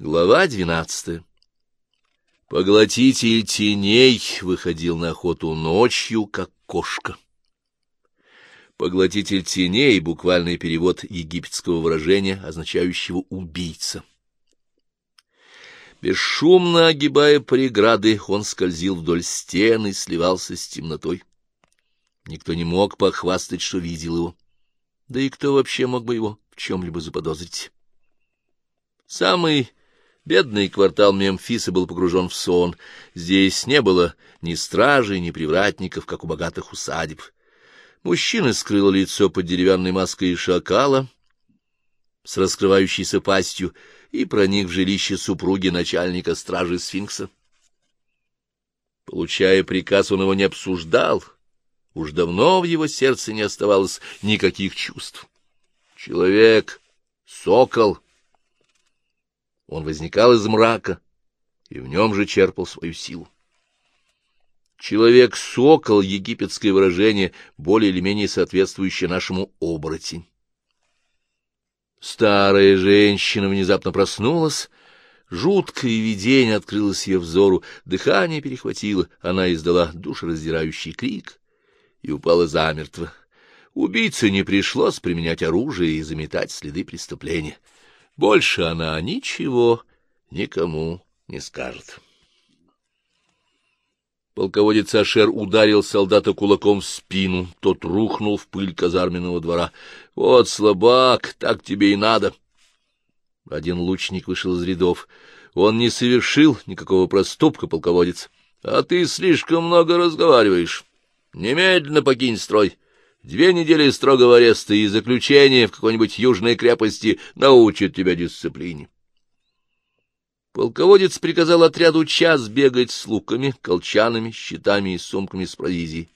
Глава двенадцатая. Поглотитель теней выходил на охоту ночью, как кошка. Поглотитель теней — буквальный перевод египетского выражения, означающего «убийца». Бесшумно огибая преграды, он скользил вдоль стены и сливался с темнотой. Никто не мог похвастать, что видел его. Да и кто вообще мог бы его в чем-либо заподозрить? Самый бедный квартал Мемфиса был погружен в сон. Здесь не было ни стражей, ни привратников, как у богатых усадеб. Мужчина скрыл лицо под деревянной маской шакала с раскрывающейся пастью и проник в жилище супруги начальника стражи сфинкса. Получая приказ, он его не обсуждал. Уж давно в его сердце не оставалось никаких чувств. Человек — сокол. Он возникал из мрака, и в нем же черпал свою силу. Человек-сокол — египетское выражение, более или менее соответствующее нашему оборотень. Старая женщина внезапно проснулась, жуткое видение открылось ее взору, дыхание перехватило, она издала душераздирающий крик и упала замертво. Убийце не пришлось применять оружие и заметать следы преступления. Больше она ничего никому не скажет. Полководец Ашер ударил солдата кулаком в спину, тот рухнул в пыль казарменного двора. — Вот слабак, так тебе и надо. Один лучник вышел из рядов. Он не совершил никакого проступка, полководец. А ты слишком много разговариваешь. Немедленно покинь строй. Две недели строгого ареста и заключения в какой-нибудь южной крепости научат тебя дисциплине. Полководец приказал отряду час бегать с луками, колчанами, щитами и сумками с провизией.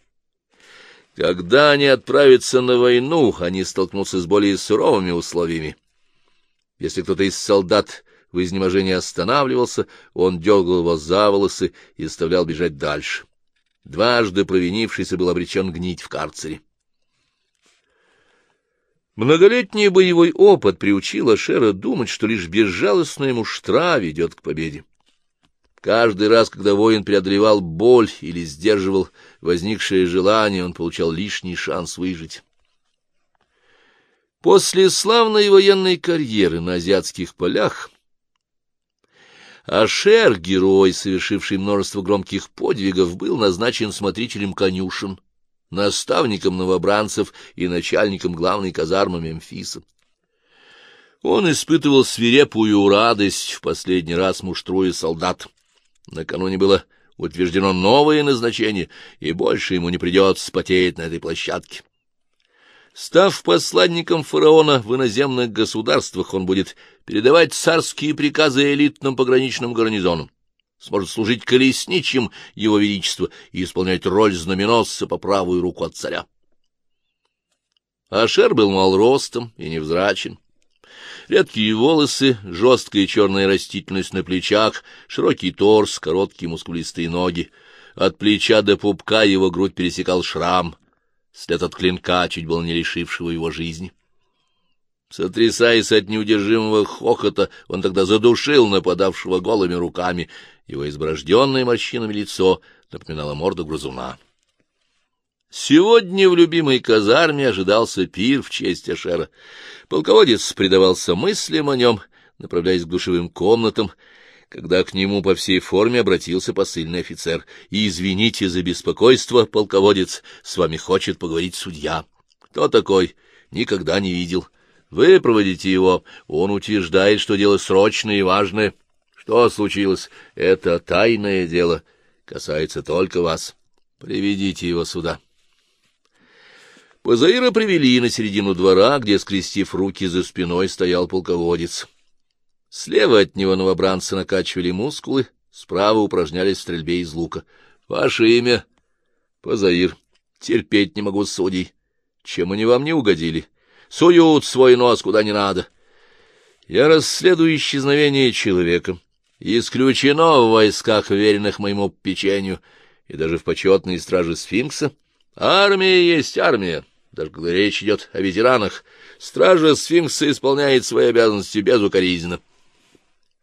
Когда они отправятся на войну, они столкнутся с более суровыми условиями. Если кто-то из солдат в изнеможении останавливался, он дергал его за волосы и заставлял бежать дальше. Дважды провинившийся был обречен гнить в карцере. Многолетний боевой опыт приучил Ашера думать, что лишь безжалостная муштра ведет к победе. Каждый раз, когда воин преодолевал боль или сдерживал возникшее желание, он получал лишний шанс выжить. После славной военной карьеры на азиатских полях Ашер, герой, совершивший множество громких подвигов, был назначен смотрителем конюшен наставником новобранцев и начальником главной казармы Мемфиса. Он испытывал свирепую радость в последний раз муштруя солдат. Накануне было утверждено новое назначение, и больше ему не придется потеть на этой площадке. Став посланником фараона в иноземных государствах, он будет передавать царские приказы элитным пограничным гарнизонам сможет служить колесничим его величества и исполнять роль знаменосца по правую руку от царя. Ашер был мал ростом и невзрачен. Редкие волосы, жесткая черная растительность на плечах, широкий торс, короткие мускулистые ноги. От плеча до пупка его грудь пересекал шрам, след от клинка, чуть было не лишившего его жизни. Сотрясаясь от неудержимого хохота, он тогда задушил нападавшего голыми руками. Его изброжденное морщинами лицо напоминало морду грызуна. Сегодня в любимой казарме ожидался пир в честь Ашера. Полководец предавался мыслям о нем, направляясь к душевым комнатам, когда к нему по всей форме обратился посыльный офицер. «И извините за беспокойство, полководец, с вами хочет поговорить судья. Кто такой? Никогда не видел». Вы проводите его. Он утверждает, что дело срочное и важное. Что случилось? Это тайное дело. Касается только вас. Приведите его сюда. Пазаира привели на середину двора, где, скрестив руки за спиной, стоял полководец. Слева от него новобранцы накачивали мускулы, справа упражнялись в стрельбе из лука. — Ваше имя? — Пазаир. Терпеть не могу судей. Чем они вам не угодили? — суют свой нос куда не надо. Я расследую исчезновение человека. Исключено в войсках, веренных моему печенью, и даже в почетной страже сфинкса. Армия есть армия, даже когда речь идет о ветеранах. Стража сфинкса исполняет свои обязанности безукоризненно.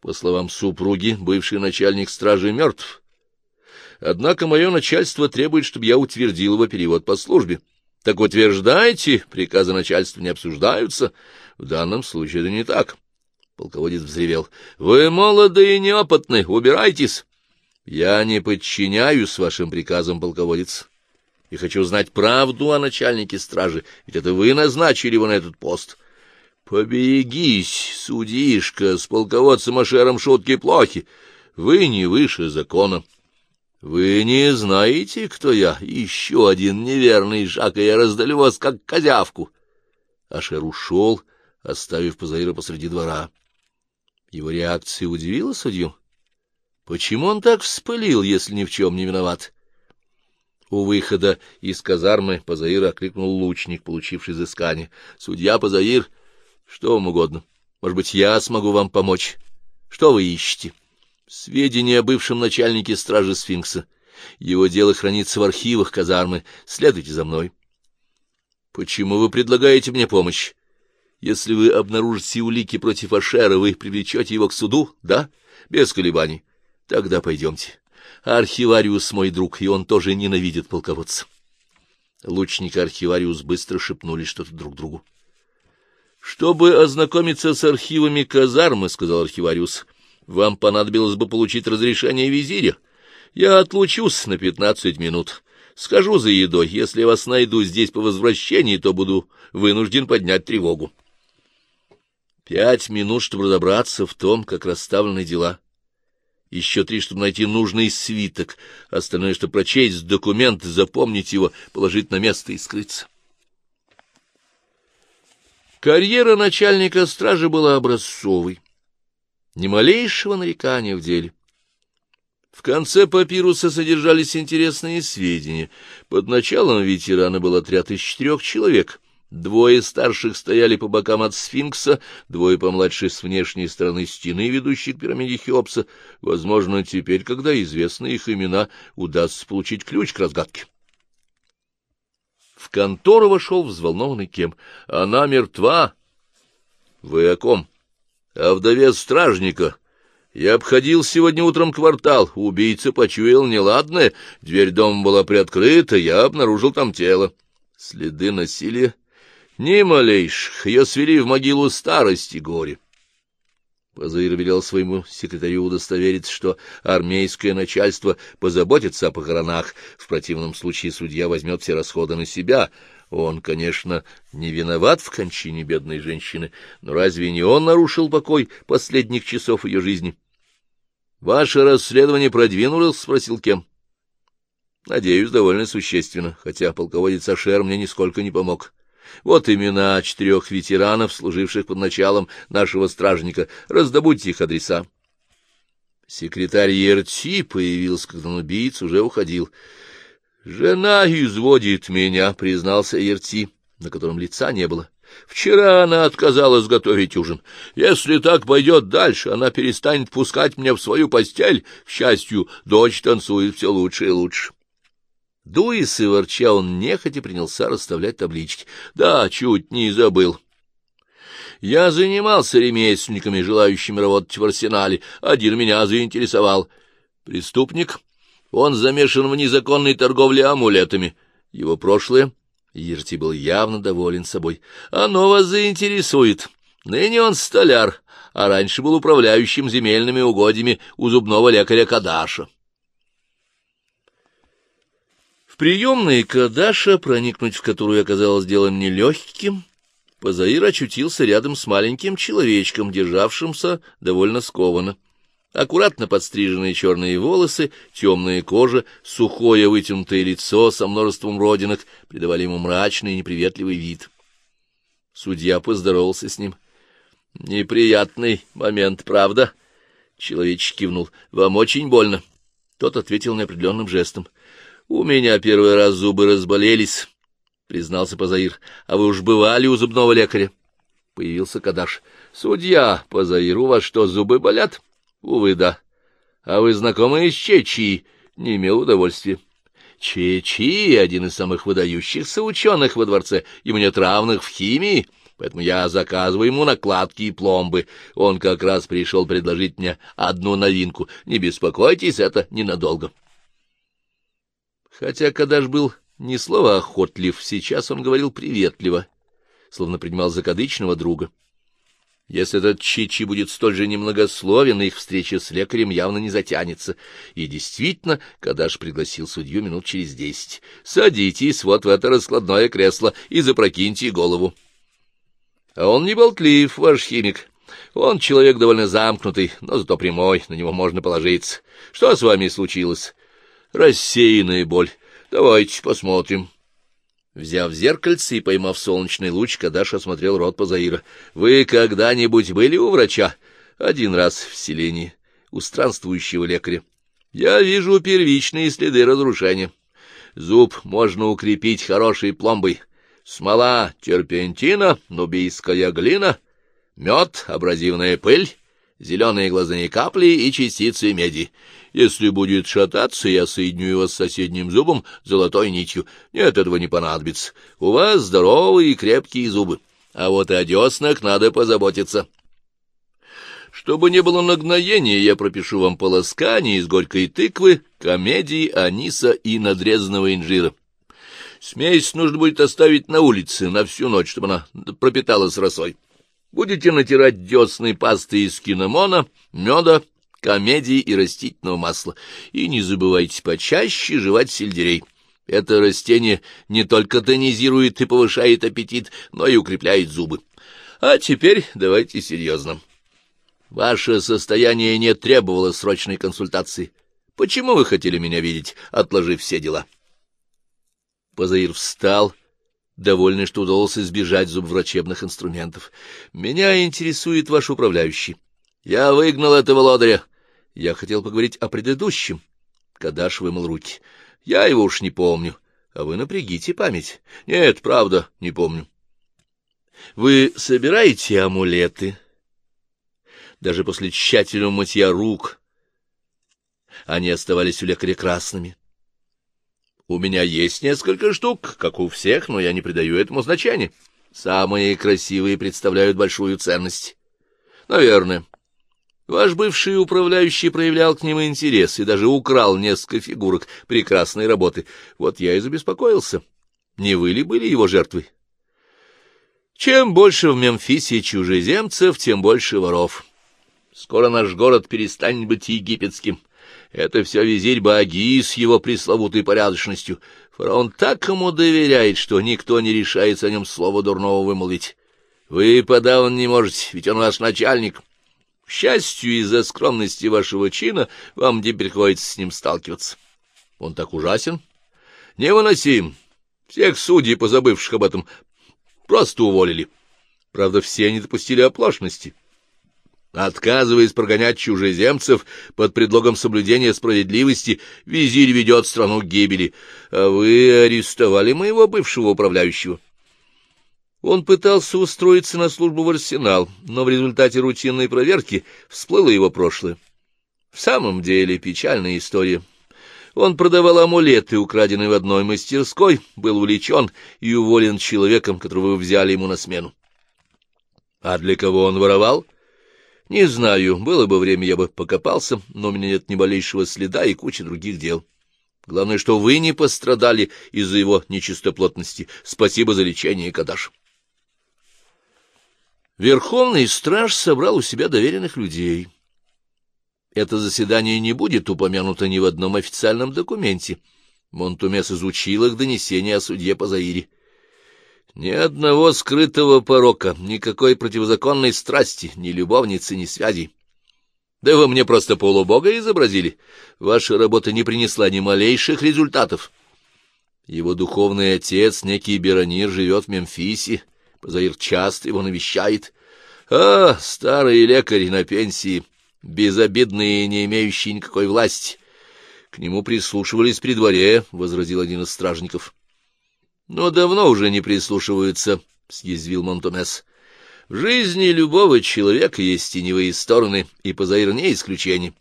По словам супруги, бывший начальник стражи мертв. Однако мое начальство требует, чтобы я утвердил его перевод по службе. Так утверждайте, приказы начальства не обсуждаются. В данном случае это не так. Полководец взревел. — Вы молоды и неопытны, убирайтесь. — Я не подчиняюсь вашим приказам, полководец, и хочу знать правду о начальнике стражи, ведь это вы назначили его на этот пост. — Поберегись, судишка, с полководцем Ашером шутки плохи. Вы не выше закона. Вы не знаете, кто я? Еще один неверный шаг, и я раздалю вас, как козявку. Ашер ушел, оставив Пазаира посреди двора. Его реакция удивила судью. Почему он так вспылил, если ни в чем не виноват? У выхода из казармы Пазаира окликнул лучник, получивший взыскание. — Судья Пазаир, что вам угодно. Может быть, я смогу вам помочь. Что вы ищете? Сведения о бывшем начальнике стражи Сфинкса. Его дело хранится в архивах казармы. Следуйте за мной. — Почему вы предлагаете мне помощь? Если вы обнаружите улики против Ашера, вы привлечете его к суду, да? Без колебаний. Тогда пойдемте. Архивариус мой друг, и он тоже ненавидит полководца. Лучник и архивариус быстро шепнули что-то друг другу. — Чтобы ознакомиться с архивами казармы, — сказал архивариус, — вам понадобилось бы получить разрешение визиря. Я отлучусь на пятнадцать минут. Схожу за едой. Если вас найду здесь по возвращении, то буду вынужден поднять тревогу. Пять минут, чтобы разобраться в том, как расставлены дела. Еще три, чтобы найти нужный свиток. Остальное, чтобы прочесть документ, запомнить его, положить на место и скрыться. Карьера начальника стражи была образцовой. Ни малейшего нарекания в деле. В конце папируса содержались интересные сведения. Под началом ветерана был отряд из четырех человек — Двое старших стояли по бокам от сфинкса, двое помладше с внешней стороны стены, ведущей к пирамиде Хеопса. Возможно, теперь, когда известны их имена, удастся получить ключ к разгадке. В контору вошел взволнованный Кем. — Она мертва. — Вы о ком? — О вдове стражника. Я обходил сегодня утром квартал. Убийца почуял неладное. Дверь дома была приоткрыта, я обнаружил там тело. Следы насилия? Ни малейших, ее свели в могилу старости горе. Пазаир велел своему секретарю удостовериться, что армейское начальство позаботится о похоронах, в противном случае судья возьмет все расходы на себя. Он, конечно, не виноват в кончине бедной женщины, но разве не он нарушил покой последних часов ее жизни? — Ваше расследование продвинулось? — спросил Кем. — Надеюсь, довольно существенно, хотя полководец Ашер мне нисколько не помог. Вот имена четырех ветеранов, служивших под началом нашего стражника. Раздобудьте их адреса. Секретарь Ерти появился, когда убийц уже уходил. — Жена изводит меня, — признался Ерти, на котором лица не было. Вчера она отказалась готовить ужин. Если так пойдет дальше, она перестанет пускать меня в свою постель. К счастью, дочь танцует все лучше и лучше. Дуясь и ворча, он нехотя принялся расставлять таблички. Да, чуть не забыл. Я занимался ремесленниками, желающими работать в арсенале. Один меня заинтересовал. Преступник? Он замешан в незаконной торговле амулетами. Его прошлое? Ерти был явно доволен собой. Оно вас заинтересует. Ныне он столяр, а раньше был управляющим земельными угодьями у зубного лекаря Кадаша. Приемной Кадаша, проникнуть в которую оказалось делом нелегким, Пазаир очутился рядом с маленьким человечком, державшимся довольно скованно. Аккуратно подстриженные черные волосы, темная кожа, сухое вытянутое лицо со множеством родинок придавали ему мрачный и неприветливый вид. Судья поздоровался с ним. — Неприятный момент, правда? Человечек кивнул. — Вам очень больно. Тот ответил неопределенным жестом. — у меня первый раз зубы разболелись, — признался Пазаир. — А вы уж бывали у зубного лекаря? Появился Кадаш. — Судья, Пазаир, у вас что, зубы болят? — Увы, да. — А вы знакомы с Чечи? Не имел удовольствия. Чечи — один из самых выдающихся ученых во дворце, ему нет равных в химии. поэтому я заказываю ему накладки и пломбы. Он как раз пришел предложить мне одну новинку. Не беспокойтесь, это ненадолго. Хотя Кадаш был ни слова охотлив, сейчас он говорил приветливо, словно принимал закадычного друга. Если этот Чичи будет столь же немногословен, их встреча с лекарем явно не затянется. И действительно, Кадаш пригласил судью минут через десять. — Садитесь вот в это раскладное кресло и запрокиньте голову. — А он не болтлив, ваш химик. Он человек довольно замкнутый, но зато прямой, на него можно положиться. Что с вами случилось? — Рассеянная боль. Давайте посмотрим. Взяв зеркальце и поймав солнечный луч, Кадаш осмотрел рот Пазаира. — Вы когда-нибудь были у врача? — Один раз в селении, у странствующего лекаря. — Я вижу первичные следы разрушения. Зуб можно укрепить хорошей пломбой. Смола терпентина, нубийская глина, мед, абразивная пыль, зеленые глазные капли и частицы меди. Если будет шататься, я соединю его с соседним зубом золотой нитью. Нет, этого не понадобится. У вас здоровые и крепкие зубы. А вот о деснах надо позаботиться. Чтобы не было нагноения, я пропишу вам полоскание из горькой тыквы, комедии, аниса и надрезанного инжира. Смесь нужно будет оставить на улице на всю ночь, чтобы она пропиталась росой. Будете натирать десны пастой из киномона, меда, комедии и растительного масла. И не забывайте почаще жевать сельдерей. Это растение не только тонизирует и повышает аппетит, но и укрепляет зубы. А теперь давайте серьезно. Ваше состояние не требовало срочной консультации. Почему вы хотели меня видеть, отложив все дела? Позаир встал довольный, что удалось избежать зубврачебных инструментов. Меня интересует ваш управляющий. Я выгнал этого лодыря. Я хотел поговорить о предыдущем. Кадаш вымыл руки. Я его уж не помню. А вы напрягите память. Нет, правда, не помню. Вы собираете амулеты? Даже после тщательного мытья рук они оставались у лекаря красными. У меня есть несколько штук, как у всех, но я не придаю этому значения. Самые красивые представляют большую ценность. Наверное. Ваш бывший управляющий проявлял к ним интерес и даже украл несколько фигурок прекрасной работы. Вот я и забеспокоился. Не вы ли были его жертвой? Чем больше в Мемфисе чужеземцев, тем больше воров. Скоро наш город перестанет быть египетским. Это все визирь Баги с его пресловутой порядочностью. Фараон так ему доверяет, что никто не решается о нем слова дурного вымолвить. Вы подавно не можете, ведь он ваш начальник. К счастью, из-за скромности вашего чина вам теперь приходится с ним сталкиваться. Он так ужасен? Невыносим. Всех судей, позабывших об этом, просто уволили. Правда, все они допустили оплошности. Отказываясь прогонять чужеземцев под предлогом соблюдения справедливости, визирь ведет страну к гибели. А вы арестовали моего бывшего управляющего. Он пытался устроиться на службу в арсенал, но в результате рутинной проверки всплыло его прошлое. В самом деле печальная история. Он продавал амулеты, украденные в одной мастерской, был увлечен и уволен человеком, которого взяли ему на смену. А для кого он воровал? — не знаю, было бы время, я бы покопался, но у меня нет ни малейшего следа и куча других дел. Главное, что вы не пострадали из-за его нечистоплотности. Спасибо за лечение, Кадаш. Верховный страж собрал у себя доверенных людей. Это заседание не будет упомянуто ни в одном официальном документе. Монтумес изучил их донесение о судье Пазаире. Ни одного скрытого порока, никакой противозаконной страсти, ни любовницы, ни связи. Да вы мне просто полубога изобразили. Ваша работа не принесла ни малейших результатов. Его духовный отец, некий Беронир, живет в Мемфисе. Позаир часто его навещает. А, старый лекарь на пенсии, безобидный и не имеющий никакой власти. К нему прислушивались при дворе, — возразил один из стражников. Но давно уже не прислушиваются, — съязвил Монтомес. В жизни любого человека есть теневые стороны, и Пазаир не исключение.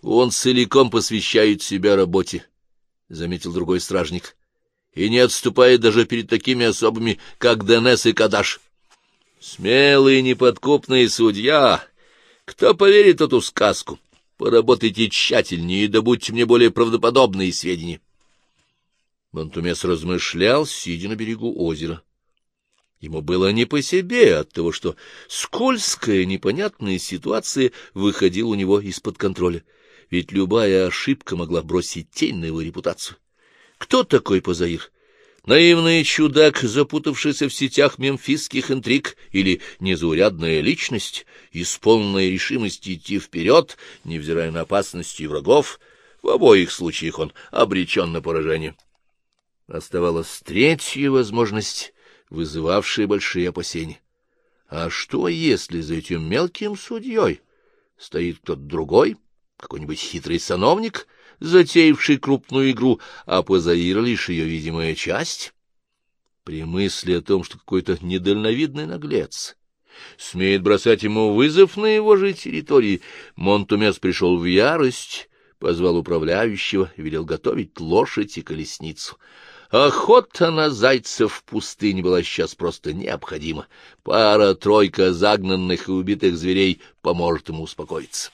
Он целиком посвящает себя работе, — заметил другой стражник, — и не отступает даже перед такими особами, как Денес и Кадаш. Смелый неподкупный судья! Кто поверит эту сказку? Поработайте тщательнее и добудьте мне более правдоподобные сведения. Монтумес размышлял, сидя на берегу озера. Ему было не по себе от того, что скользкая, непонятная ситуация выходила у него из-под контроля, ведь любая ошибка могла бросить тень на его репутацию. Кто такой Позаир? Наивный чудак, запутавшийся в сетях мемфисских интриг, или незаурядная личность, исполненная решимости идти вперед, невзирая на опасности и врагов? В обоих случаях он обречен на поражение. Оставалась третья возможность вызывавшие большие опасения. А что, если за этим мелким судьей стоит кто-то другой, какой-нибудь хитрый сановник, затеявший крупную игру, а Пазаир лишь ее видимая часть? При мысли о том, что какой-то недальновидный наглец смеет бросать ему вызов на его же территории, Монтумес пришел в ярость, позвал управляющего велел готовить лошадь и колесницу — Охота на зайцев в пустыне была сейчас просто необходима. Пара-тройка загнанных и убитых зверей поможет ему успокоиться.